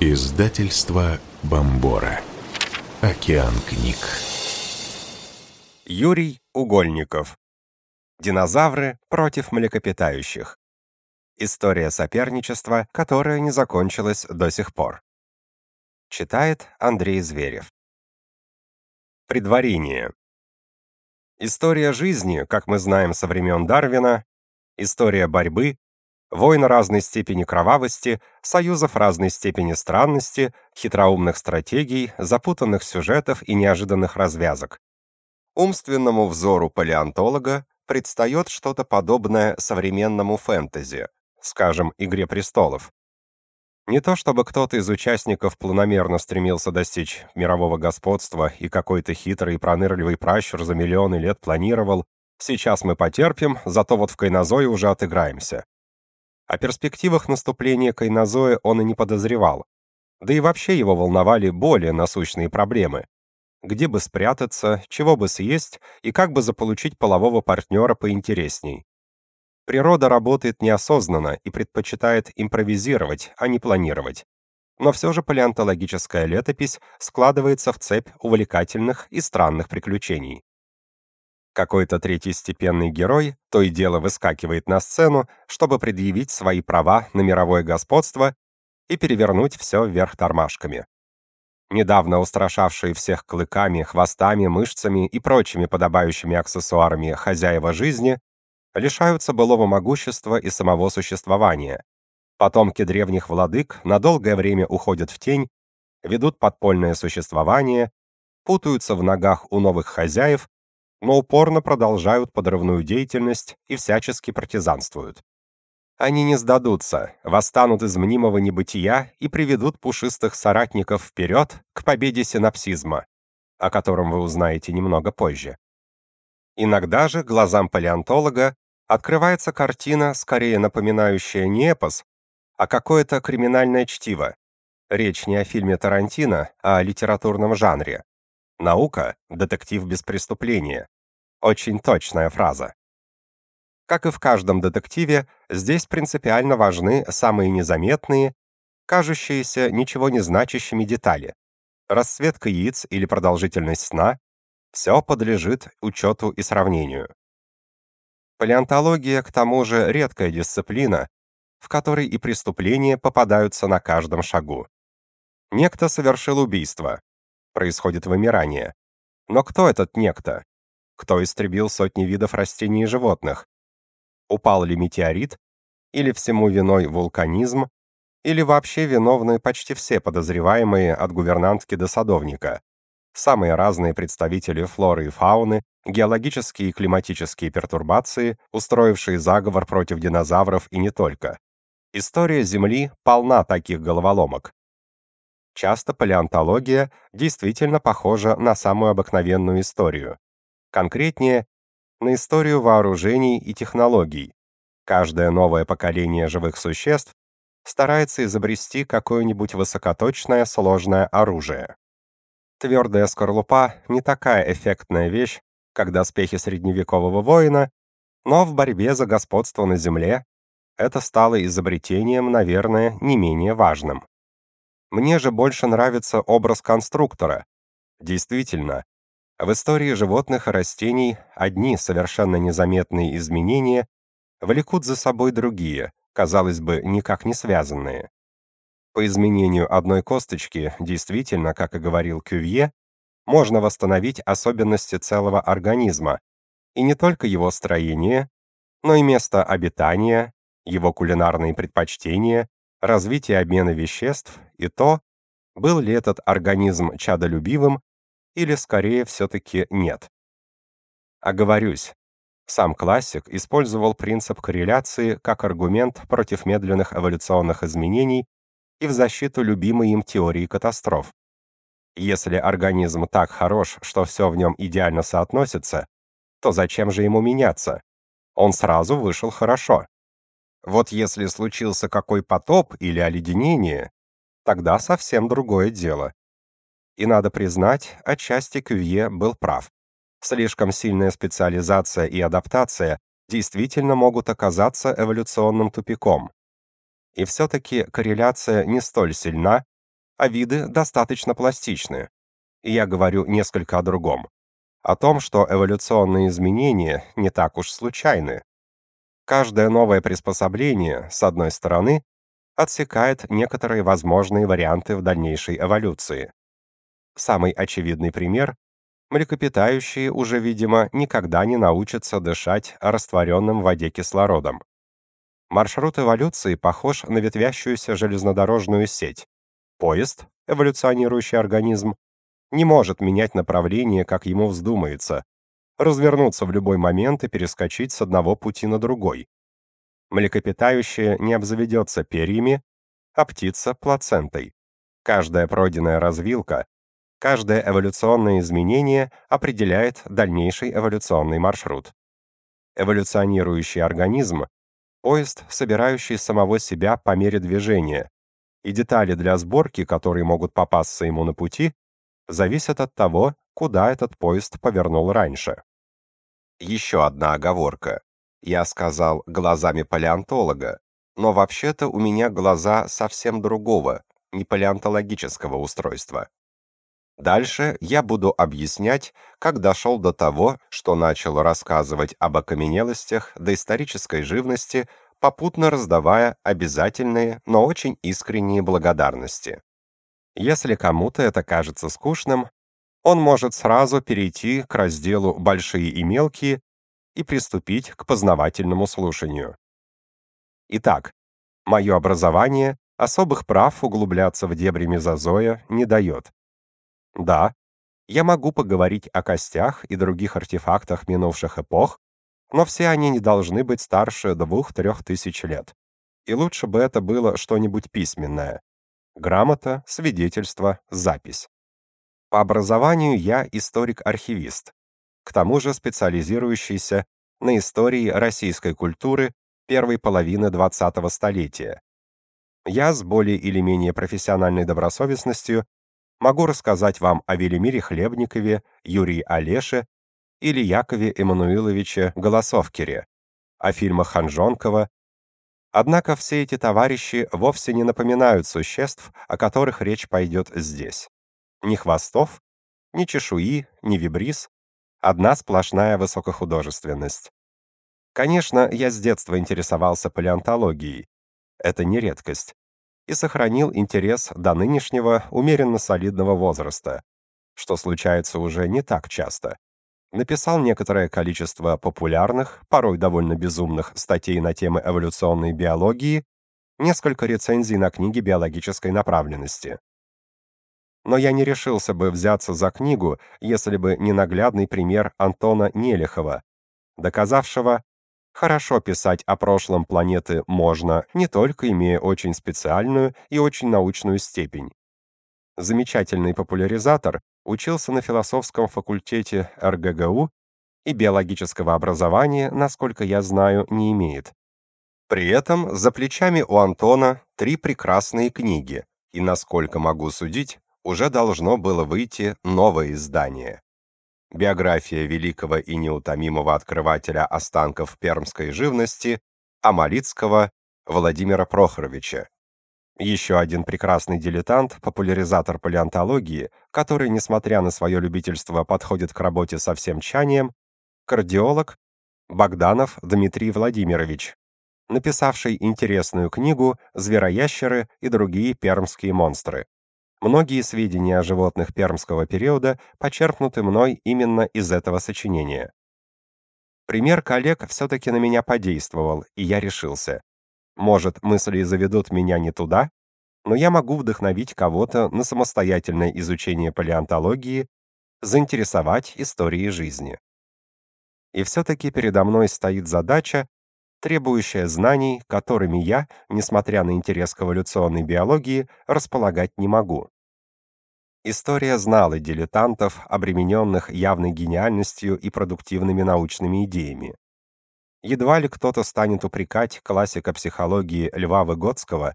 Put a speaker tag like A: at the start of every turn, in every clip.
A: Издательство Бомбора. Океан книг.
B: Юрий Угольников. Динозавры против млекопитающих. История соперничества, которая не закончилась до сих пор. Читает Андрей Зверев. Предварение. История жизни, как мы знаем со времен Дарвина, история борьбы, войн разной степени кровавости, союзов разной степени странности, хитроумных стратегий, запутанных сюжетов и неожиданных развязок. Умственному взору палеонтолога предстает что-то подобное современному фэнтези, скажем, «Игре престолов». Не то чтобы кто-то из участников планомерно стремился достичь мирового господства и какой-то хитрый и пронырливый пращур за миллионы лет планировал «сейчас мы потерпим, зато вот в кайнозое уже отыграемся». О перспективах наступления кайнозоя он и не подозревал. Да и вообще его волновали более насущные проблемы. Где бы спрятаться, чего бы съесть и как бы заполучить полового партнера поинтересней. Природа работает неосознанно и предпочитает импровизировать, а не планировать. Но все же палеонтологическая летопись складывается в цепь увлекательных и странных приключений. Какой-то третьестепенный герой то и дело выскакивает на сцену, чтобы предъявить свои права на мировое господство и перевернуть все вверх тормашками. Недавно устрашавшие всех клыками, хвостами, мышцами и прочими подобающими аксессуарами хозяева жизни лишаются былого могущества и самого существования. Потомки древних владык на долгое время уходят в тень, ведут подпольное существование, путаются в ногах у новых хозяев но упорно продолжают подрывную деятельность и всячески партизанствуют. Они не сдадутся, восстанут из мнимого небытия и приведут пушистых соратников вперед к победе синапсизма, о котором вы узнаете немного позже. Иногда же глазам палеонтолога открывается картина, скорее напоминающая не эпос, а какое-то криминальное чтиво. Речь не о фильме Тарантино, а о литературном жанре. Наука — детектив без преступления. Очень точная фраза. Как и в каждом детективе, здесь принципиально важны самые незаметные, кажущиеся ничего не значащими детали. Расцветка яиц или продолжительность сна — все подлежит учету и сравнению. Палеонтология, к тому же, редкая дисциплина, в которой и преступления попадаются на каждом шагу. Некто совершил убийство. Происходит вымирание. Но кто этот некто? Кто истребил сотни видов растений и животных. Упал ли метеорит, или всему виной вулканизм, или вообще виновны почти все подозреваемые от гувернантки до садовника. Самые разные представители флоры и фауны, геологические и климатические пертурбации, устроившие заговор против динозавров и не только. История Земли полна таких головоломок. Часто палеонтология действительно похожа на самую обыкновенную историю. Конкретнее, на историю вооружений и технологий. Каждое новое поколение живых существ старается изобрести какое-нибудь высокоточное сложное оружие. Твердая скорлупа не такая эффектная вещь, как доспехи средневекового воина, но в борьбе за господство на земле это стало изобретением, наверное, не менее важным. Мне же больше нравится образ конструктора. Действительно, в истории животных и растений одни совершенно незаметные изменения влекут за собой другие, казалось бы, никак не связанные. По изменению одной косточки, действительно, как и говорил Кювье, можно восстановить особенности целого организма, и не только его строение, но и место обитания, его кулинарные предпочтения, развитие обмена веществ и то, был ли этот организм чадолюбивым или скорее все-таки нет. Оговорюсь, сам классик использовал принцип корреляции как аргумент против медленных эволюционных изменений и в защиту любимой им теории катастроф. Если организм так хорош, что все в нем идеально соотносится, то зачем же ему меняться? Он сразу вышел хорошо. Вот если случился какой потоп или оледенение, тогда совсем другое дело. И надо признать, отчасти Кювье был прав. Слишком сильная специализация и адаптация действительно могут оказаться эволюционным тупиком. И все-таки корреляция не столь сильна, а виды достаточно пластичны. И я говорю несколько о другом. О том, что эволюционные изменения не так уж случайны. Каждое новое приспособление, с одной стороны, отсекает некоторые возможные варианты в дальнейшей эволюции. Самый очевидный пример млекопитающие уже, видимо, никогда не научатся дышать растворенным в воде кислородом. Маршрут эволюции похож на ветвящуюся железнодорожную сеть. Поезд, эволюционирующий организм, не может менять направление, как ему вздумается, развернуться в любой момент и перескочить с одного пути на другой. Млекопитающее не обзаведется перьями, а птица — плацентой. Каждая пройденная развилка, каждое эволюционное изменение определяет дальнейший эволюционный маршрут. Эволюционирующий организм — поезд, собирающий самого себя по мере движения, и детали для сборки, которые могут попасться ему на пути, зависят от того, куда этот поезд повернул раньше. Еще одна оговорка. Я сказал глазами палеонтолога, но вообще-то у меня глаза совсем другого, не палеонтологического устройства. Дальше я буду объяснять, как дошел до того, что начал рассказывать об окаменелостях доисторической живности, попутно раздавая обязательные, но очень искренние благодарности. Если кому-то это кажется скучным, он может сразу перейти к разделу «Большие и мелкие» и приступить к познавательному слушанию. Итак, мое образование особых прав углубляться в дебри мезозоя не дает. Да, я могу поговорить о костях и других артефактах минувших эпох, но все они не должны быть старше двух-трех тысяч лет. И лучше бы это было что-нибудь письменное, Грамота, свидетельство, запись. По образованию я историк-архивист, к тому же специализирующийся на истории российской культуры первой половины XX столетия. Я с более или менее профессиональной добросовестностью могу рассказать вам о Велимире Хлебникове, Юрии Олеше или Якове Эммануиловиче Голосовкере, о фильмах Ханжонкова, Однако все эти товарищи вовсе не напоминают существ, о которых речь пойдет здесь. Ни хвостов, ни чешуи, ни вибрис, одна сплошная высокохудожественность. Конечно, я с детства интересовался палеонтологией. Это не редкость. И сохранил интерес до нынешнего умеренно солидного возраста, что случается уже не так часто написал некоторое количество популярных, порой довольно безумных статей на темы эволюционной биологии, несколько рецензий на книги биологической направленности. Но я не решился бы взяться за книгу, если бы не наглядный пример Антона Нелихова, доказавшего, хорошо писать о прошлом планеты можно, не только имея очень специальную и очень научную степень. Замечательный популяризатор, учился на философском факультете РГГУ и биологического образования, насколько я знаю, не имеет. При этом за плечами у Антона три прекрасные книги, и, насколько могу судить, уже должно было выйти новое издание. Биография великого и неутомимого открывателя останков пермской живности Амалицкого Владимира Прохоровича, еще один прекрасный дилетант, популяризатор палеонтологии, который, несмотря на свое любительство, подходит к работе со всем чанием, кардиолог Богданов Дмитрий Владимирович, написавший интересную книгу «Звероящеры и другие пермские монстры». Многие сведения о животных пермского периода почерпнуты мной именно из этого сочинения. Пример коллег все-таки на меня подействовал, и я решился. Может, мысли заведут меня не туда, но я могу вдохновить кого-то на самостоятельное изучение палеонтологии, заинтересовать историей жизни. И все-таки передо мной стоит задача, требующая знаний, которыми я, несмотря на интерес к эволюционной биологии, располагать не могу. История знала дилетантов, обремененных явной гениальностью и продуктивными научными идеями. Едва ли кто-то станет упрекать классика психологии Льва Выгодского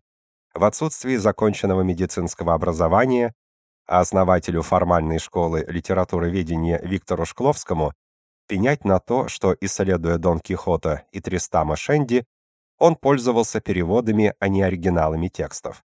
B: в отсутствии законченного медицинского образования, а основателю формальной школы литературоведения Виктору Шкловскому пенять на то, что, исследуя Дон Кихота и Тристама Шенди, он пользовался переводами, а не оригиналами текстов.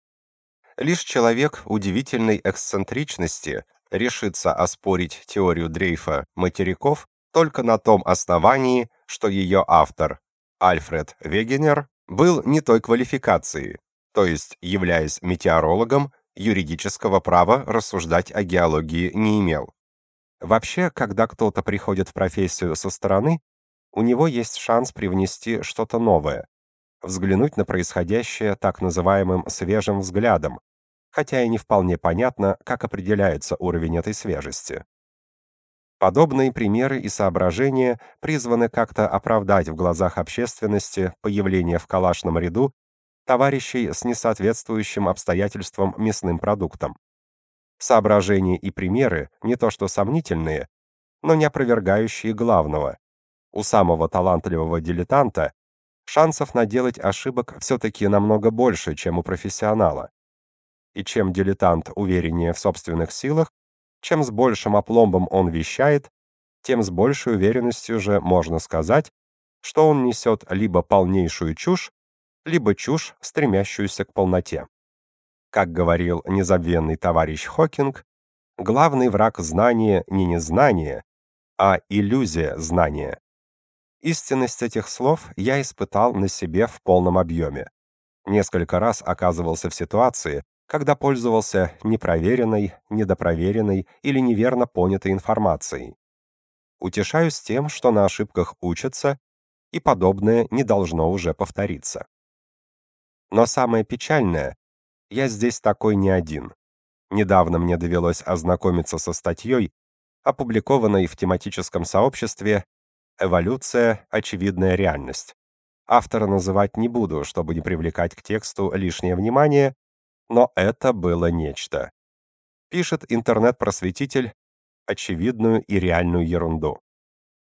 B: Лишь человек удивительной эксцентричности решится оспорить теорию дрейфа материков только на том основании, что ее автор, Альфред Вегенер, был не той квалификации, то есть, являясь метеорологом, юридического права рассуждать о геологии не имел. Вообще, когда кто-то приходит в профессию со стороны, у него есть шанс привнести что-то новое, взглянуть на происходящее так называемым свежим взглядом, хотя и не вполне понятно, как определяется уровень этой свежести. Подобные примеры и соображения призваны как-то оправдать в глазах общественности появление в калашном ряду товарищей с несоответствующим обстоятельствам мясным продуктам. Соображения и примеры не то что сомнительные, но не опровергающие главного. У самого талантливого дилетанта шансов наделать ошибок все-таки намного больше, чем у профессионала. И чем дилетант увереннее в собственных силах, чем с большим опломбом он вещает, тем с большей уверенностью же можно сказать, что он несет либо полнейшую чушь, либо чушь, стремящуюся к полноте. Как говорил незабвенный товарищ Хокинг, главный враг знания не незнание, а иллюзия знания. Истинность этих слов я испытал на себе в полном объеме. Несколько раз оказывался в ситуации, когда пользовался непроверенной, недопроверенной или неверно понятой информацией. Утешаюсь тем, что на ошибках учатся, и подобное не должно уже повториться. Но самое печальное, я здесь такой не один. Недавно мне довелось ознакомиться со статьей, опубликованной в тематическом сообществе «Эволюция. Очевидная реальность». Автора называть не буду, чтобы не привлекать к тексту лишнее внимание, но это было нечто. Пишет интернет-просветитель очевидную и реальную ерунду.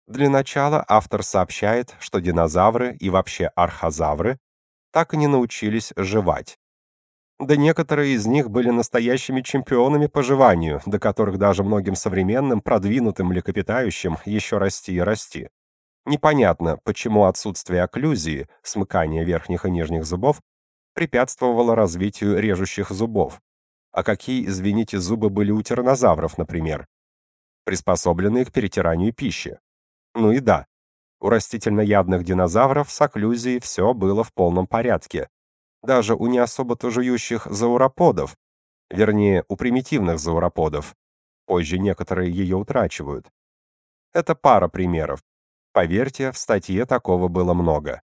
B: Для начала автор сообщает, что динозавры и вообще архозавры так и не научились жевать. Да некоторые из них были настоящими чемпионами по жеванию, до которых даже многим современным продвинутым млекопитающим еще расти и расти. Непонятно, почему отсутствие окклюзии, смыкания верхних и нижних зубов, препятствовало развитию режущих зубов. А какие, извините, зубы были у тираннозавров, например? Приспособленные к перетиранию пищи. Ну и да, у растительноядных динозавров с окклюзией все было в полном порядке. Даже у не особо-то жующих зауроподов, вернее, у примитивных зауроподов. Позже некоторые ее утрачивают. Это пара примеров. Поверьте, в статье такого было много.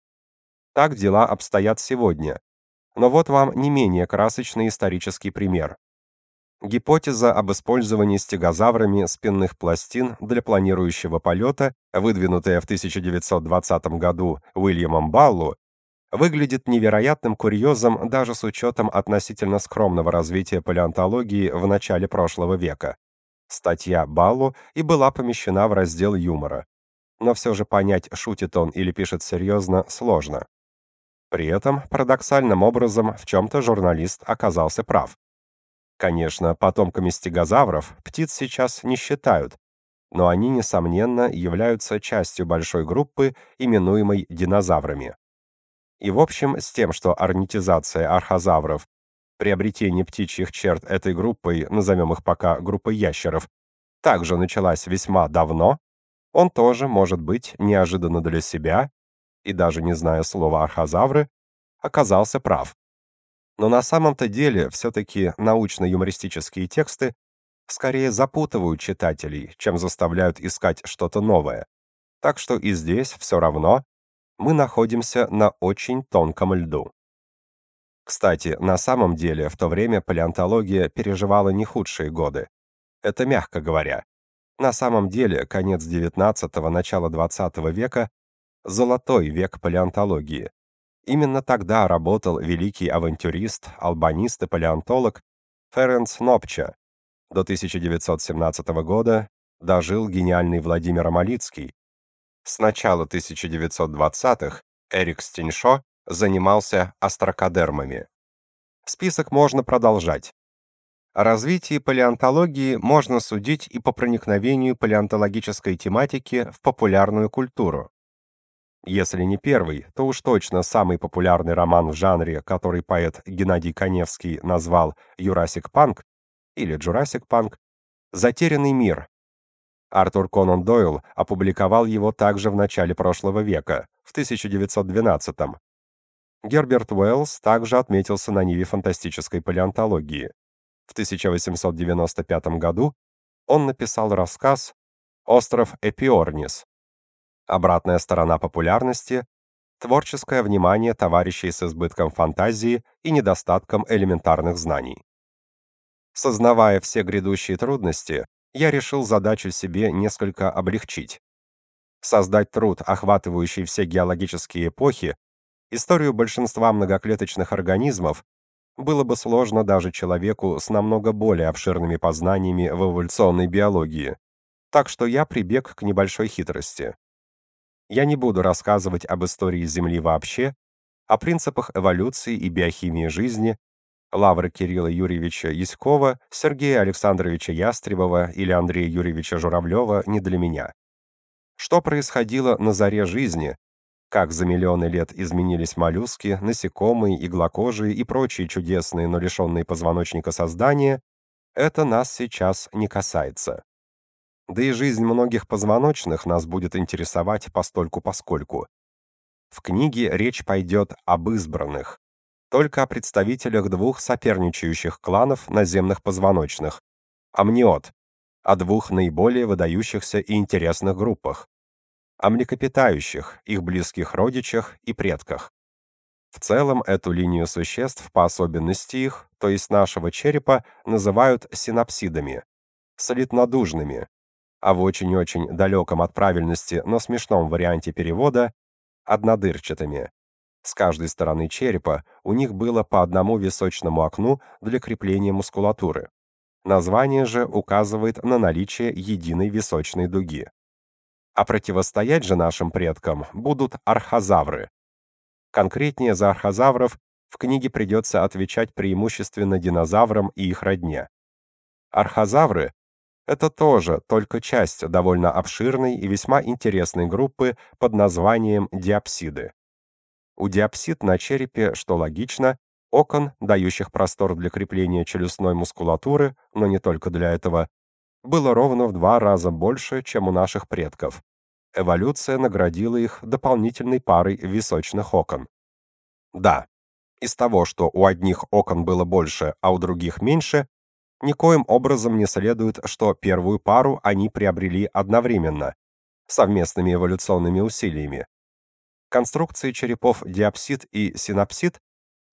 B: Так дела обстоят сегодня. Но вот вам не менее красочный исторический пример. Гипотеза об использовании стегозаврами спинных пластин для планирующего полета, выдвинутая в 1920 году Уильямом Баллу, выглядит невероятным курьезом даже с учетом относительно скромного развития палеонтологии в начале прошлого века. Статья Баллу и была помещена в раздел юмора. Но все же понять, шутит он или пишет серьезно, сложно. При этом, парадоксальным образом, в чем-то журналист оказался прав. Конечно, потомками стегозавров птиц сейчас не считают, но они, несомненно, являются частью большой группы, именуемой динозаврами. И в общем, с тем, что орнитизация архозавров, приобретение птичьих черт этой группой, назовем их пока группой ящеров, также началась весьма давно, он тоже, может быть, неожиданно для себя и даже не зная слова архозавры, оказался прав. Но на самом-то деле все-таки научно-юмористические тексты скорее запутывают читателей, чем заставляют искать что-то новое. Так что и здесь все равно мы находимся на очень тонком льду. Кстати, на самом деле в то время палеонтология переживала не худшие годы. Это мягко говоря. На самом деле, конец XIX – начало XX века золотой век палеонтологии. Именно тогда работал великий авантюрист, албанист и палеонтолог Ференц Нопча. До 1917 года дожил гениальный Владимир Амалицкий. С начала 1920-х Эрик Стеньшо занимался астрокодермами. Список можно продолжать. О развитии палеонтологии можно судить и по проникновению палеонтологической тематики в популярную культуру. Если не первый, то уж точно самый популярный роман в жанре, который поэт Геннадий Коневский назвал «Юрасик Панк» или «Джурасик Панк», «Затерянный мир». Артур Конан Дойл опубликовал его также в начале прошлого века, в 1912 -м. Герберт Уэллс также отметился на ниве фантастической палеонтологии. В 1895 году он написал рассказ «Остров Эпиорнис». Обратная сторона популярности — творческое внимание товарищей с избытком фантазии и недостатком элементарных знаний. Сознавая все грядущие трудности, я решил задачу себе несколько облегчить. Создать труд, охватывающий все геологические эпохи, историю большинства многоклеточных организмов, было бы сложно даже человеку с намного более обширными познаниями в эволюционной биологии. Так что я прибег к небольшой хитрости. Я не буду рассказывать об истории Земли вообще, о принципах эволюции и биохимии жизни, Лавры Кирилла Юрьевича Яськова, Сергея Александровича Ястребова или Андрея Юрьевича Журавлева не для меня. Что происходило на заре жизни, как за миллионы лет изменились моллюски, насекомые, иглокожие и прочие чудесные, но лишенные позвоночника создания, это нас сейчас не касается. Да и жизнь многих позвоночных нас будет интересовать постольку-поскольку. В книге речь пойдет об избранных, только о представителях двух соперничающих кланов наземных позвоночных – амниот, о двух наиболее выдающихся и интересных группах о млекопитающих, их близких родичах и предках. В целом эту линию существ по особенности их, то есть нашего черепа, называют синапсидами, солиднодужными, а в очень-очень далеком от правильности, но смешном варианте перевода однодырчатыми. С каждой стороны черепа у них было по одному височному окну для крепления мускулатуры. Название же указывает на наличие единой височной дуги. А противостоять же нашим предкам будут архозавры. Конкретнее за архозавров в книге придется отвечать преимущественно динозаврам и их родне. Архозавры — это тоже только часть довольно обширной и весьма интересной группы под названием диапсиды. У диапсид на черепе, что логично, окон, дающих простор для крепления челюстной мускулатуры, но не только для этого, было ровно в два раза больше, чем у наших предков. Эволюция наградила их дополнительной парой височных окон. Да, из того, что у одних окон было больше, а у других меньше, никоим образом не следует, что первую пару они приобрели одновременно, совместными эволюционными усилиями. Конструкции черепов диапсид и синапсид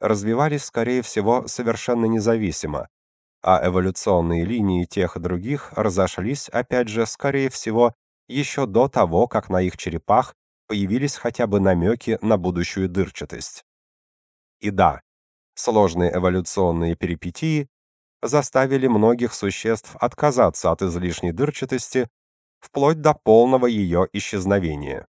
B: развивались, скорее всего, совершенно независимо, а эволюционные линии тех и других разошлись, опять же, скорее всего, еще до того, как на их черепах появились хотя бы намеки на будущую дырчатость. И да, сложные эволюционные перипетии заставили многих существ отказаться от излишней дырчатости вплоть до полного ее исчезновения.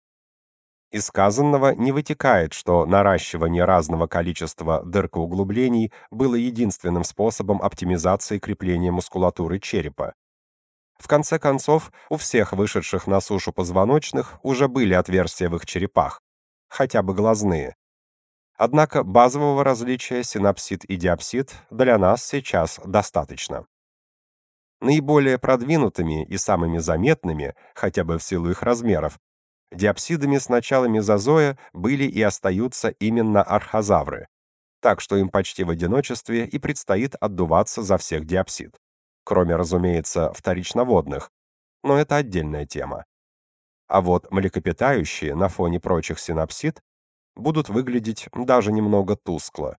B: Из сказанного не вытекает, что наращивание разного количества дыркоуглублений было единственным способом оптимизации крепления мускулатуры черепа. В конце концов, у всех вышедших на сушу позвоночных уже были отверстия в их черепах, хотя бы глазные. Однако базового различия синапсид и диапсид для нас сейчас достаточно. Наиболее продвинутыми и самыми заметными, хотя бы в силу их размеров, Диапсидами с начала мезозоя были и остаются именно архозавры, так что им почти в одиночестве и предстоит отдуваться за всех диапсид. Кроме, разумеется, вторичноводных, но это отдельная тема. А вот млекопитающие на фоне прочих синапсид будут выглядеть даже немного тускло.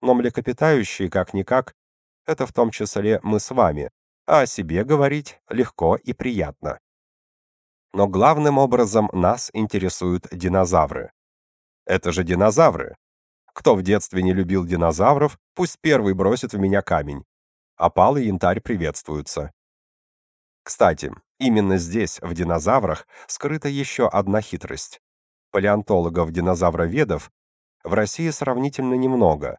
B: Но млекопитающие, как-никак, это в том числе мы с вами, а о себе говорить легко и приятно. Но главным образом нас интересуют динозавры. Это же динозавры. Кто в детстве не любил динозавров, пусть первый бросит в меня камень. Опал и янтарь приветствуются. Кстати, именно здесь, в динозаврах, скрыта еще одна хитрость. Палеонтологов-динозавроведов в России сравнительно немного.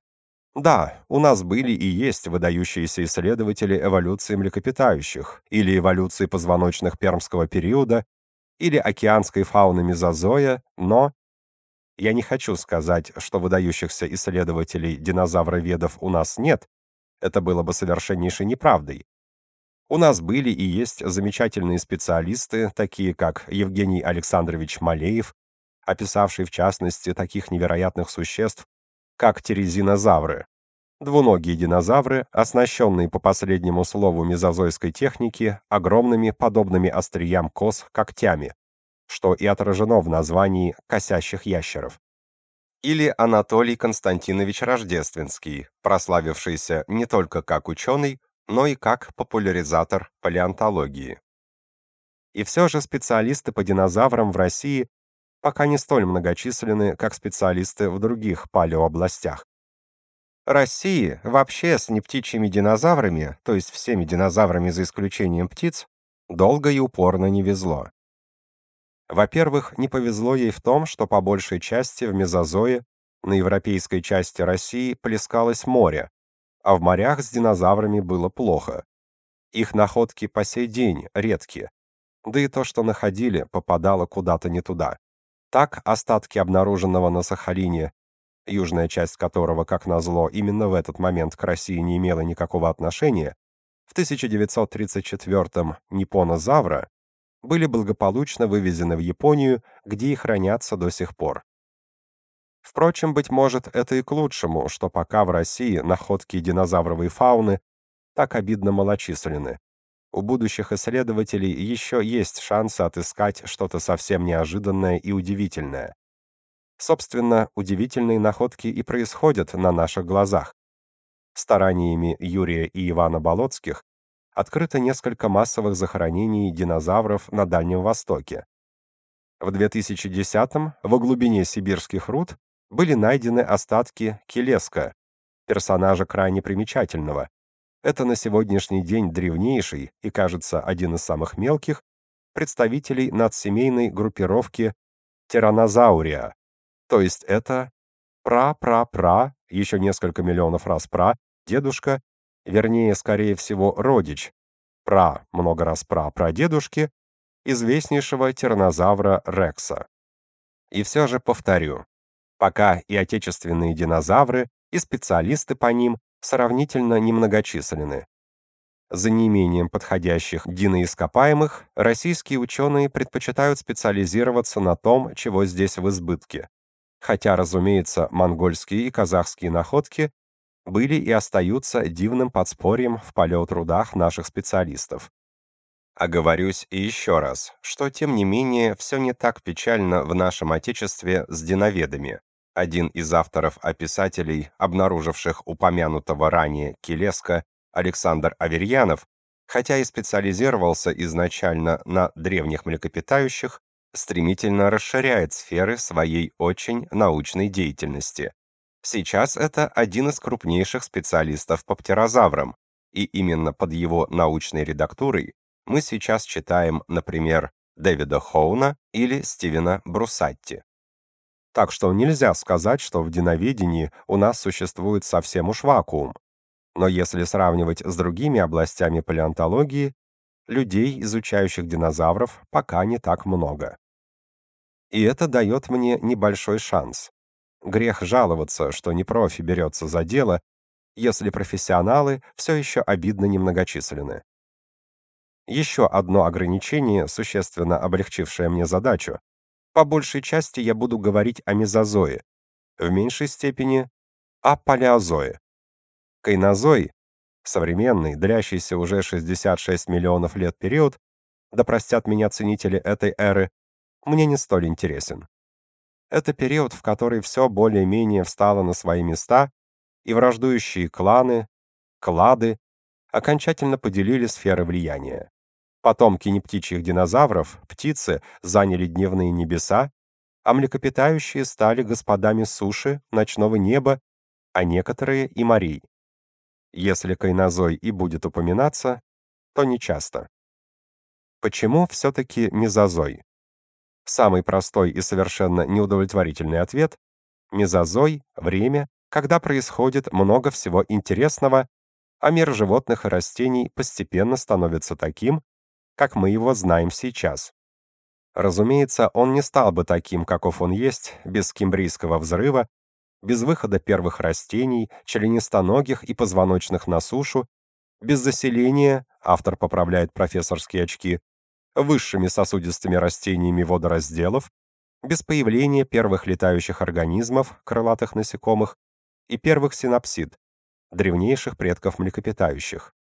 B: Да, у нас были и есть выдающиеся исследователи эволюции млекопитающих или эволюции позвоночных пермского периода или океанской фауны мезозоя, но Я не хочу сказать, что выдающихся исследователей динозавроведов у нас нет. Это было бы совершеннейшей неправдой. У нас были и есть замечательные специалисты, такие как Евгений Александрович Малеев, описавший в частности таких невероятных существ, как терезинозавры, двуногие динозавры, оснащенные по последнему слову мезозойской техники огромными, подобными остриям кос, когтями, что и отражено в названии косящих ящеров. Или Анатолий Константинович Рождественский, прославившийся не только как ученый, но и как популяризатор палеонтологии. И все же специалисты по динозаврам в России пока не столь многочисленны, как специалисты в других палеообластях. России вообще с нептичьими динозаврами, то есть всеми динозаврами за исключением птиц, долго и упорно не везло. Во-первых, не повезло ей в том, что по большей части в мезозое на европейской части России плескалось море, а в морях с динозаврами было плохо. Их находки по сей день редки, да и то, что находили, попадало куда-то не туда. Так, остатки обнаруженного на Сахалине, южная часть которого, как назло, именно в этот момент к России не имела никакого отношения, в 1934-м Ниппонозавра были благополучно вывезены в Японию, где и хранятся до сих пор. Впрочем, быть может, это и к лучшему, что пока в России находки динозавровой фауны так обидно малочисленны. У будущих исследователей еще есть шансы отыскать что-то совсем неожиданное и удивительное. Собственно, удивительные находки и происходят на наших глазах. Стараниями Юрия и Ивана Болоцких открыто несколько массовых захоронений динозавров на Дальнем Востоке. В 2010-м во глубине сибирских руд были найдены остатки Келеска, персонажа крайне примечательного. Это на сегодняшний день древнейший и, кажется, один из самых мелких представителей надсемейной группировки Тиранозаурия. То есть это пра-пра-пра, еще несколько миллионов раз пра, дедушка, вернее, скорее всего, родич, пра, много раз пра, прадедушки, известнейшего тиранозавра Рекса. И все же повторю, пока и отечественные динозавры, и специалисты по ним сравнительно немногочисленны. За неимением подходящих диноископаемых российские ученые предпочитают специализироваться на том, чего здесь в избытке. Хотя, разумеется, монгольские и казахские находки были и остаются дивным подспорьем в полеотрудах наших специалистов. Оговорюсь и еще раз, что тем не менее все не так печально в нашем отечестве с диноведами. Один из авторов-описателей, обнаруживших упомянутого ранее Келеска, Александр Аверьянов, хотя и специализировался изначально на древних млекопитающих, стремительно расширяет сферы своей очень научной деятельности. Сейчас это один из крупнейших специалистов по птерозаврам, и именно под его научной редактурой мы сейчас читаем, например, Дэвида Хоуна или Стивена Брусатти. Так что нельзя сказать, что в диноведении у нас существует совсем уж вакуум. Но если сравнивать с другими областями палеонтологии, людей, изучающих динозавров, пока не так много. И это дает мне небольшой шанс. Грех жаловаться, что не профи берется за дело, если профессионалы все еще обидно немногочисленны. Еще одно ограничение, существенно облегчившее мне задачу, по большей части я буду говорить о мезозое, в меньшей степени о палеозое. Кайнозой, современный, длящийся уже 66 миллионов лет период, да простят меня ценители этой эры, мне не столь интересен. Это период, в который все более-менее встало на свои места, и враждующие кланы, клады окончательно поделили сферы влияния. Потомки нептичьих динозавров, птицы, заняли дневные небеса, а млекопитающие стали господами суши, ночного неба, а некоторые и морей. Если кайнозой и будет упоминаться, то нечасто. Почему все-таки мезозой? Самый простой и совершенно неудовлетворительный ответ — мезозой — время, когда происходит много всего интересного, а мир животных и растений постепенно становится таким, как мы его знаем сейчас. Разумеется, он не стал бы таким, каков он есть, без кембрийского взрыва, без выхода первых растений, членистоногих и позвоночных на сушу, без заселения, автор поправляет профессорские очки, высшими сосудистыми растениями водоразделов, без появления первых летающих организмов, крылатых насекомых, и первых синапсид, древнейших предков млекопитающих.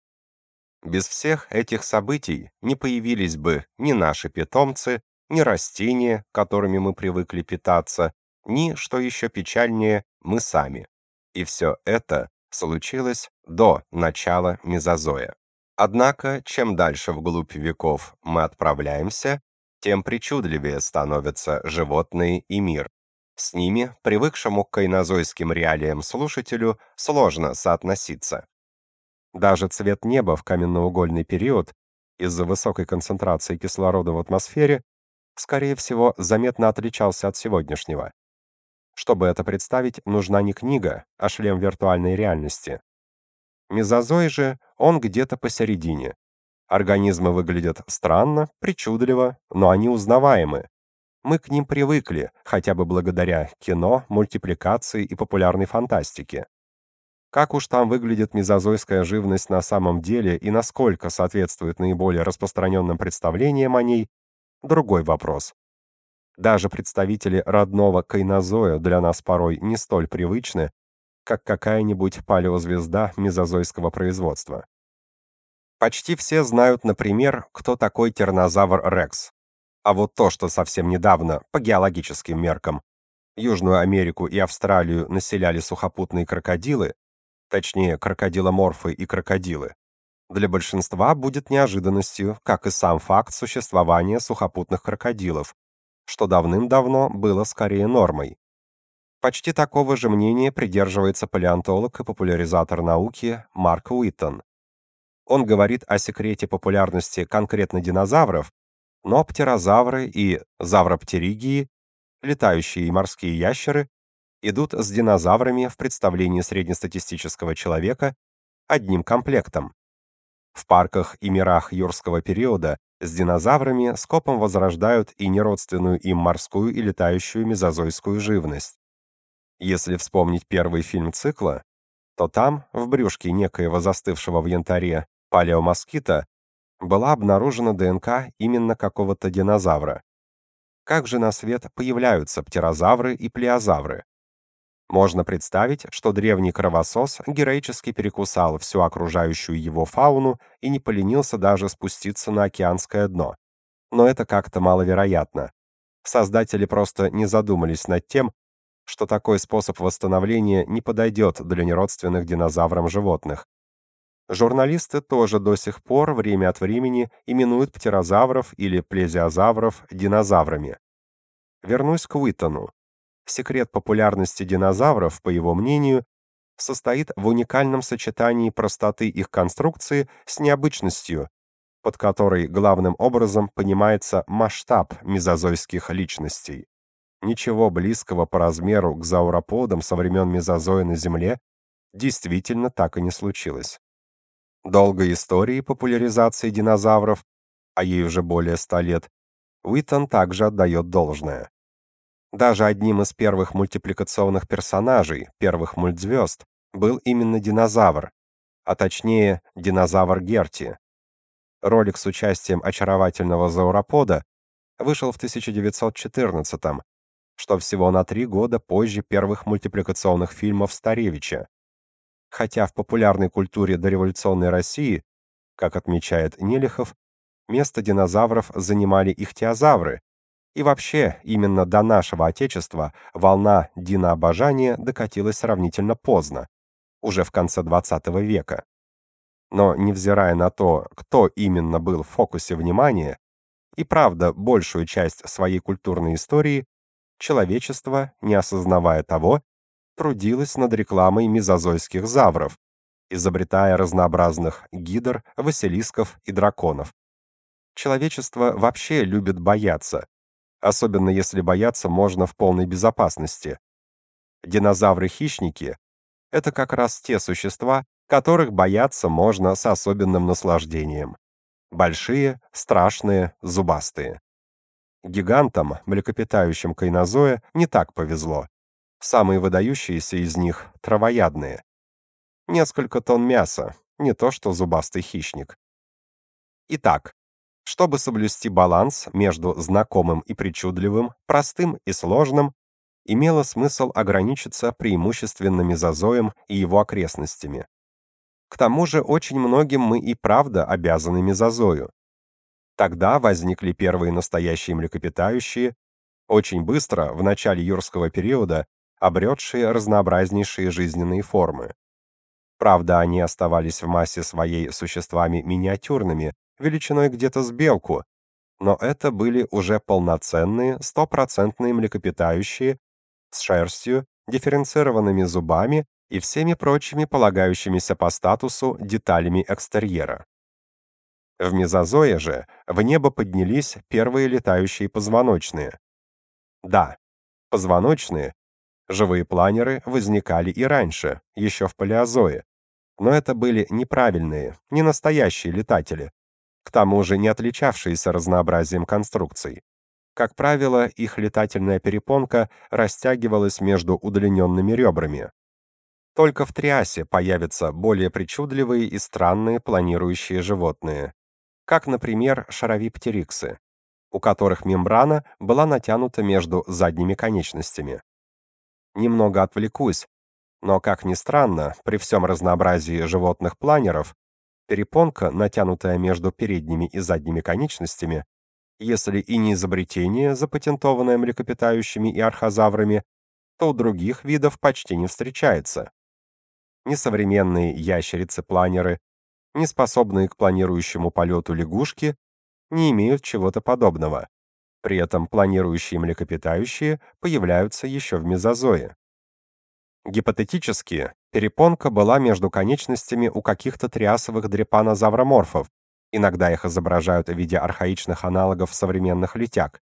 B: Без всех этих событий не появились бы ни наши питомцы, ни растения, которыми мы привыкли питаться, ни, что еще печальнее, мы сами. И все это случилось до начала мезозоя. Однако, чем дальше вглубь веков мы отправляемся, тем причудливее становятся животные и мир. С ними, привыкшему к кайнозойским реалиям слушателю, сложно соотноситься. Даже цвет неба в каменноугольный период из-за высокой концентрации кислорода в атмосфере, скорее всего, заметно отличался от сегодняшнего. Чтобы это представить, нужна не книга, а шлем виртуальной реальности. Мезозой же, он где-то посередине. Организмы выглядят странно, причудливо, но они узнаваемы. Мы к ним привыкли, хотя бы благодаря кино, мультипликации и популярной фантастике. Как уж там выглядит мезозойская живность на самом деле и насколько соответствует наиболее распространенным представлениям о ней другой вопрос. Даже представители родного кайнозоя для нас порой не столь привычны, как какая-нибудь палеозвезда мезозойского производства. Почти все знают, например, кто такой тираннозавр Рекс. А вот то, что совсем недавно, по геологическим меркам, Южную Америку и Австралию населяли сухопутные крокодилы, точнее, крокодиломорфы и крокодилы, для большинства будет неожиданностью, как и сам факт существования сухопутных крокодилов, что давным-давно было скорее нормой. Почти такого же мнения придерживается палеонтолог и популяризатор науки Марк Уиттон. Он говорит о секрете популярности конкретно динозавров, но птерозавры и завроптеригии, летающие и морские ящеры, идут с динозаврами в представлении среднестатистического человека одним комплектом. В парках и мирах юрского периода с динозаврами скопом возрождают и неродственную им морскую и летающую мезозойскую живность. Если вспомнить первый фильм цикла, то там, в брюшке некоего застывшего в янтаре палеомоскита, была обнаружена ДНК именно какого-то динозавра. Как же на свет появляются птерозавры и плеозавры? Можно представить, что древний кровосос героически перекусал всю окружающую его фауну и не поленился даже спуститься на океанское дно. Но это как-то маловероятно. Создатели просто не задумались над тем, что такой способ восстановления не подойдет для неродственных динозаврам животных. Журналисты тоже до сих пор время от времени именуют птерозавров или плезиозавров динозаврами. Вернусь к Уитону. Секрет популярности динозавров, по его мнению, состоит в уникальном сочетании простоты их конструкции с необычностью, под которой главным образом понимается масштаб мезозойских личностей. Ничего близкого по размеру к зауроподам со времен мезозоя на Земле действительно так и не случилось. Долгой истории популяризации динозавров, а ей уже более ста лет, Уитон также отдает должное. Даже одним из первых мультипликационных персонажей, первых мультзвезд, был именно динозавр, а точнее динозавр Герти. Ролик с участием очаровательного зауропода вышел в 1914 что всего на три года позже первых мультипликационных фильмов Старевича. Хотя в популярной культуре дореволюционной России, как отмечает Нелихов, место динозавров занимали ихтиозавры. И вообще, именно до нашего отечества волна динообожания докатилась сравнительно поздно, уже в конце 20 века. Но невзирая на то, кто именно был в фокусе внимания, и правда, большую часть своей культурной истории человечество, не осознавая того, трудилось над рекламой мезозойских завров, изобретая разнообразных гидр, василисков и драконов. Человечество вообще любит бояться, особенно если бояться можно в полной безопасности. Динозавры-хищники — это как раз те существа, которых бояться можно с особенным наслаждением. Большие, страшные, зубастые. Гигантам, млекопитающим кайнозоя, не так повезло. Самые выдающиеся из них — травоядные. Несколько тонн мяса, не то что зубастый хищник. Итак, чтобы соблюсти баланс между знакомым и причудливым, простым и сложным, имело смысл ограничиться преимущественно мезозоем и его окрестностями. К тому же очень многим мы и правда обязаны мезозою. Тогда возникли первые настоящие млекопитающие, очень быстро, в начале юрского периода, обретшие разнообразнейшие жизненные формы. Правда, они оставались в массе своей существами миниатюрными, величиной где-то с белку, но это были уже полноценные, стопроцентные млекопитающие с шерстью, дифференцированными зубами и всеми прочими полагающимися по статусу деталями экстерьера. В мезозое же в небо поднялись первые летающие позвоночные. Да, позвоночные, живые планеры возникали и раньше, еще в палеозое, но это были неправильные, не настоящие летатели, к тому же не отличавшиеся разнообразием конструкций. Как правило, их летательная перепонка растягивалась между удлиненными ребрами. Только в триасе появятся более причудливые и странные планирующие животные как, например, шаровиптериксы, у которых мембрана была натянута между задними конечностями. Немного отвлекусь, но, как ни странно, при всем разнообразии животных планеров, перепонка, натянутая между передними и задними конечностями, если и не изобретение, запатентованное млекопитающими и архозаврами, то у других видов почти не встречается. Несовременные ящерицы-планеры неспособные к планирующему полету лягушки, не имеют чего-то подобного. При этом планирующие млекопитающие появляются еще в мезозое. Гипотетически, перепонка была между конечностями у каких-то триасовых дрепанозавроморфов, иногда их изображают в виде архаичных аналогов современных летяг.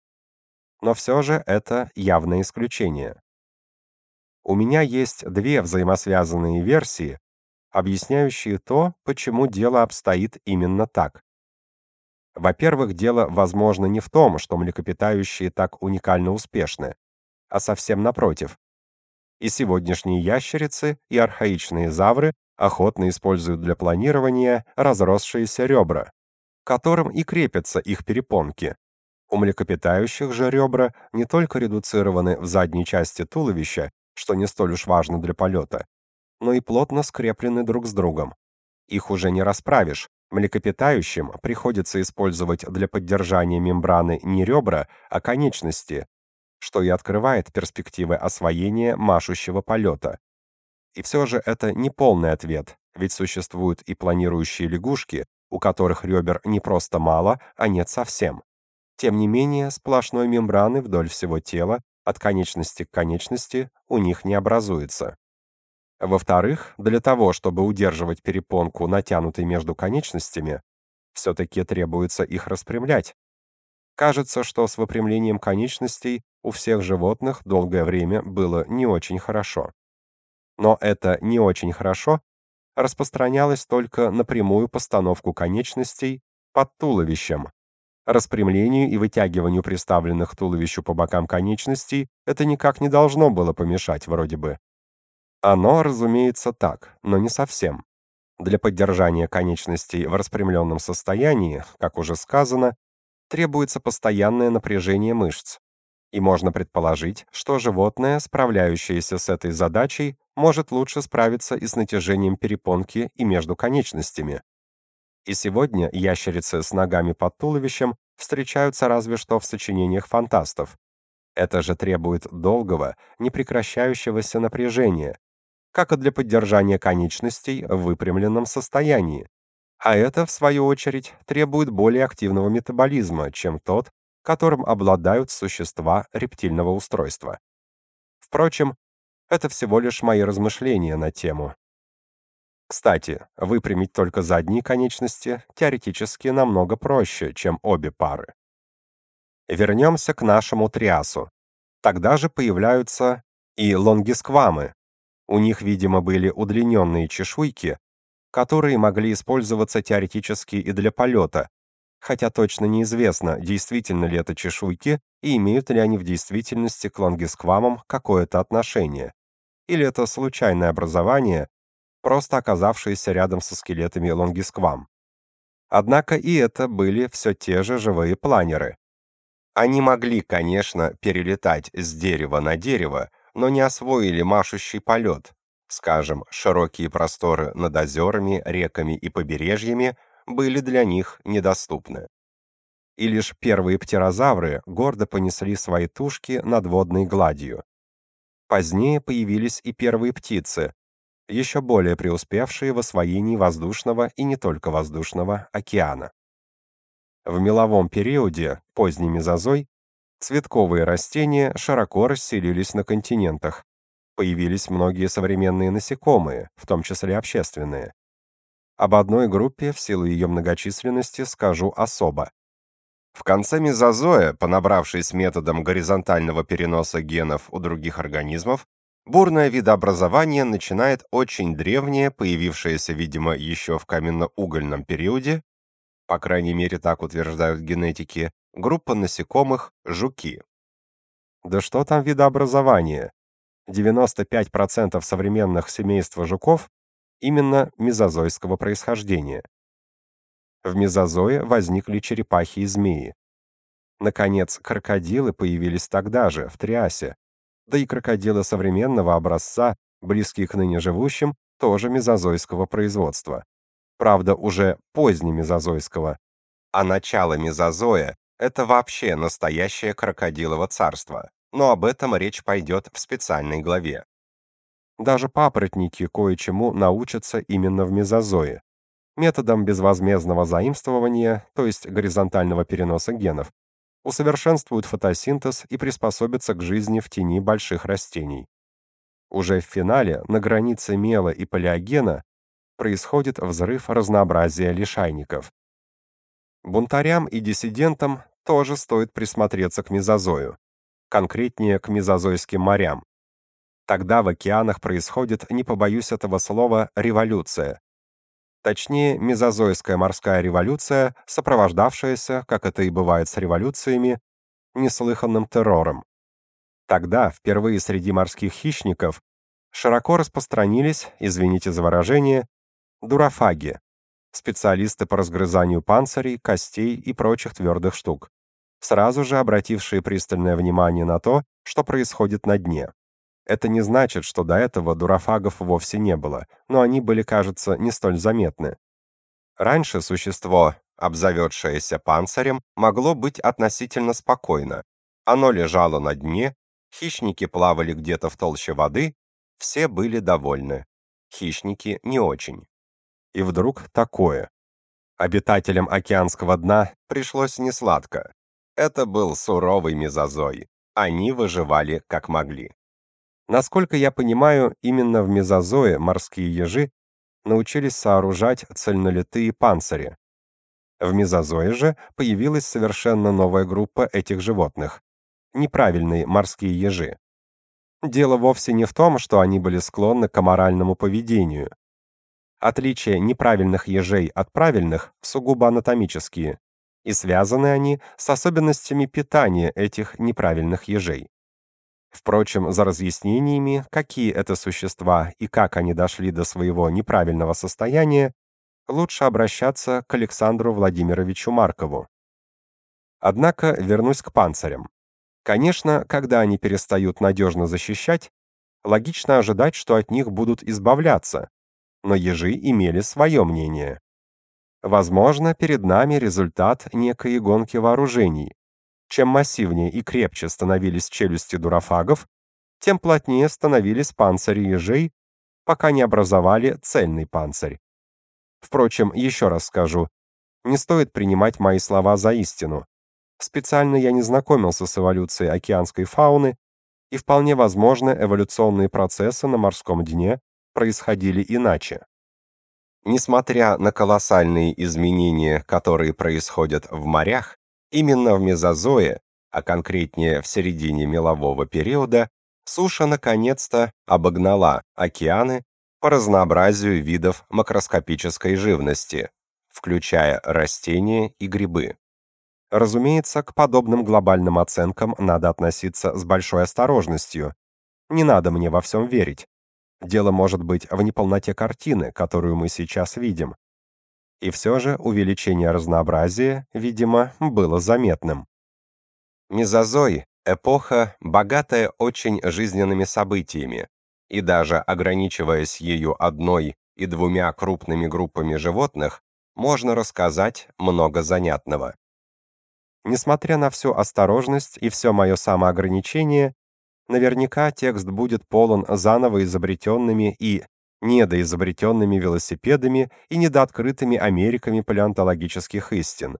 B: Но все же это явное исключение. У меня есть две взаимосвязанные версии, объясняющие то, почему дело обстоит именно так. Во-первых, дело, возможно, не в том, что млекопитающие так уникально успешны, а совсем напротив. И сегодняшние ящерицы, и архаичные завры охотно используют для планирования разросшиеся ребра, которым и крепятся их перепонки. У млекопитающих же ребра не только редуцированы в задней части туловища, что не столь уж важно для полета, но и плотно скреплены друг с другом. Их уже не расправишь. Млекопитающим приходится использовать для поддержания мембраны не ребра, а конечности, что и открывает перспективы освоения машущего полета. И все же это не полный ответ, ведь существуют и планирующие лягушки, у которых ребер не просто мало, а нет совсем. Тем не менее, сплошной мембраны вдоль всего тела, от конечности к конечности, у них не образуется. Во-вторых, для того, чтобы удерживать перепонку, натянутой между конечностями, все-таки требуется их распрямлять. Кажется, что с выпрямлением конечностей у всех животных долгое время было не очень хорошо. Но это не очень хорошо распространялось только на прямую постановку конечностей под туловищем. Распрямлению и вытягиванию приставленных туловищу по бокам конечностей это никак не должно было помешать вроде бы. Оно, разумеется, так, но не совсем. Для поддержания конечностей в распрямленном состоянии, как уже сказано, требуется постоянное напряжение мышц. И можно предположить, что животное, справляющееся с этой задачей, может лучше справиться и с натяжением перепонки и между конечностями. И сегодня ящерицы с ногами под туловищем встречаются разве что в сочинениях фантастов. Это же требует долгого, непрекращающегося напряжения, как и для поддержания конечностей в выпрямленном состоянии. А это, в свою очередь, требует более активного метаболизма, чем тот, которым обладают существа рептильного устройства. Впрочем, это всего лишь мои размышления на тему. Кстати, выпрямить только задние конечности теоретически намного проще, чем обе пары. Вернемся к нашему триасу. Тогда же появляются и лонгисквамы, у них, видимо, были удлиненные чешуйки, которые могли использоваться теоретически и для полета, хотя точно неизвестно, действительно ли это чешуйки и имеют ли они в действительности к лонгисквамам какое-то отношение, или это случайное образование, просто оказавшееся рядом со скелетами лонгисквам. Однако и это были все те же живые планеры. Они могли, конечно, перелетать с дерева на дерево, но не освоили машущий полет. Скажем, широкие просторы над озерами, реками и побережьями были для них недоступны. И лишь первые птерозавры гордо понесли свои тушки над водной гладью. Позднее появились и первые птицы, еще более преуспевшие в освоении воздушного и не только воздушного океана. В меловом периоде, поздний мезозой, цветковые растения широко расселились на континентах. Появились многие современные насекомые, в том числе общественные. Об одной группе в силу ее многочисленности скажу особо. В конце мезозоя, понабравшись методом горизонтального переноса генов у других организмов, бурное видообразование начинает очень древнее, появившееся, видимо, еще в каменно-угольном периоде, по крайней мере так утверждают генетики, группа насекомых жуки. Да что там видообразование? 95% современных семейств жуков именно мезозойского происхождения. В мезозое возникли черепахи и змеи. Наконец, крокодилы появились тогда же, в Триасе. Да и крокодилы современного образца, близкие к ныне живущим, тоже мезозойского производства правда, уже позднемезозойского, а начало мезозоя — это вообще настоящее крокодилово царство, но об этом речь пойдет в специальной главе. Даже папоротники кое-чему научатся именно в мезозое. Методом безвозмездного заимствования, то есть горизонтального переноса генов, усовершенствуют фотосинтез и приспособятся к жизни в тени больших растений. Уже в финале, на границе мела и палеогена, происходит взрыв разнообразия лишайников. Бунтарям и диссидентам тоже стоит присмотреться к мезозою, конкретнее к мезозойским морям. Тогда в океанах происходит, не побоюсь этого слова, революция. Точнее, мезозойская морская революция, сопровождавшаяся, как это и бывает с революциями, неслыханным террором. Тогда, впервые среди морских хищников, широко распространились, извините за выражение, дурофаги, специалисты по разгрызанию панцирей, костей и прочих твердых штук, сразу же обратившие пристальное внимание на то, что происходит на дне. Это не значит, что до этого дурофагов вовсе не было, но они были, кажется, не столь заметны. Раньше существо, обзаведшееся панцирем, могло быть относительно спокойно. Оно лежало на дне, хищники плавали где-то в толще воды, все были довольны. Хищники не очень. И вдруг такое. Обитателям океанского дна пришлось несладко. Это был суровый мезозой. Они выживали как могли. Насколько я понимаю, именно в мезозое морские ежи научились сооружать цельнолитые панцири. В мезозое же появилась совершенно новая группа этих животных неправильные морские ежи. Дело вовсе не в том, что они были склонны к аморальному поведению. Отличия неправильных ежей от правильных сугубо анатомические, и связаны они с особенностями питания этих неправильных ежей. Впрочем, за разъяснениями, какие это существа и как они дошли до своего неправильного состояния, лучше обращаться к Александру Владимировичу Маркову. Однако вернусь к панцирям. Конечно, когда они перестают надежно защищать, логично ожидать, что от них будут избавляться, но ежи имели свое мнение. Возможно, перед нами результат некой гонки вооружений. Чем массивнее и крепче становились челюсти дурофагов, тем плотнее становились панцири ежей, пока не образовали цельный панцирь. Впрочем, еще раз скажу, не стоит принимать мои слова за истину. Специально я не знакомился с эволюцией океанской фауны, и вполне возможно, эволюционные процессы на морском дне происходили иначе. Несмотря на колоссальные изменения, которые происходят в морях, именно в мезозое, а конкретнее в середине мелового периода, суша наконец-то обогнала океаны по разнообразию видов макроскопической живности, включая растения и грибы. Разумеется, к подобным глобальным оценкам надо относиться с большой осторожностью. Не надо мне во всем верить. Дело может быть в неполноте картины, которую мы сейчас видим. И все же увеличение разнообразия, видимо, было заметным. Мезозой — эпоха, богатая очень жизненными событиями, и даже ограничиваясь ею одной и двумя крупными группами животных, можно рассказать много занятного. Несмотря на всю осторожность и все мое самоограничение, наверняка текст будет полон заново изобретенными и недоизобретенными велосипедами и недооткрытыми Америками палеонтологических истин.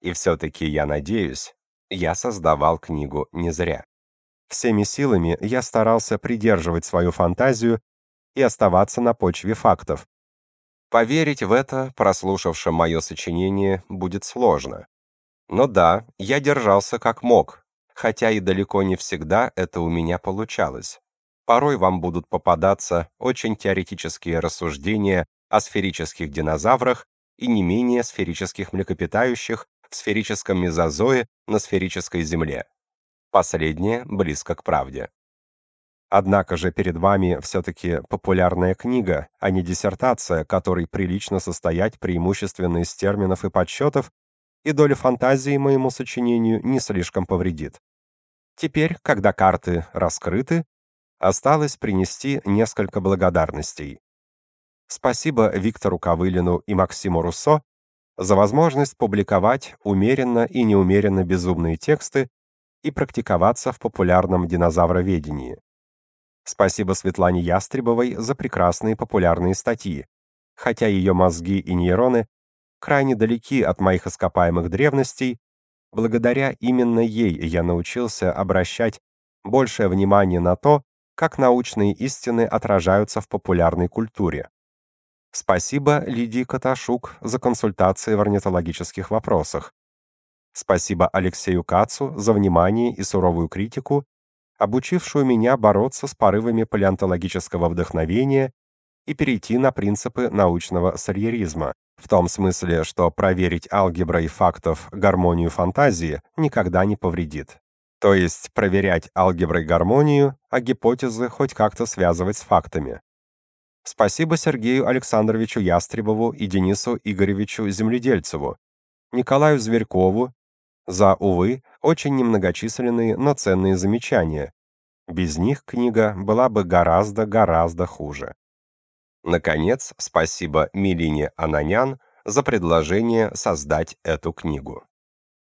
B: И все-таки я надеюсь, я создавал книгу не зря. Всеми силами я старался придерживать свою фантазию и оставаться на почве фактов. Поверить в это, прослушавшим мое сочинение, будет сложно. Но да, я держался как мог, хотя и далеко не всегда это у меня получалось. Порой вам будут попадаться очень теоретические рассуждения о сферических динозаврах и не менее сферических млекопитающих в сферическом мезозое на сферической Земле. Последнее близко к правде. Однако же перед вами все-таки популярная книга, а не диссертация, которой прилично состоять преимущественно из терминов и подсчетов, и доля фантазии моему сочинению не слишком повредит. Теперь, когда карты раскрыты, осталось принести несколько благодарностей. Спасибо Виктору Ковылину и Максиму Руссо за возможность публиковать умеренно и неумеренно безумные тексты и практиковаться в популярном динозавроведении. Спасибо Светлане Ястребовой за прекрасные популярные статьи, хотя ее мозги и нейроны крайне далеки от моих ископаемых древностей, благодаря именно ей я научился обращать большее внимание на то, как научные истины отражаются в популярной культуре. Спасибо Лидии Каташук за консультации в орнитологических вопросах. Спасибо Алексею Кацу за внимание и суровую критику, обучившую меня бороться с порывами палеонтологического вдохновения и перейти на принципы научного сарьеризма, в том смысле, что проверить алгеброй фактов гармонию фантазии никогда не повредит. То есть проверять алгеброй гармонию, а гипотезы хоть как-то связывать с фактами. Спасибо Сергею Александровичу Ястребову и Денису Игоревичу Земледельцеву, Николаю Зверькову за, увы, очень немногочисленные, но ценные замечания. Без них книга была бы гораздо-гораздо хуже. Наконец, спасибо Милине Ананян за предложение создать эту книгу.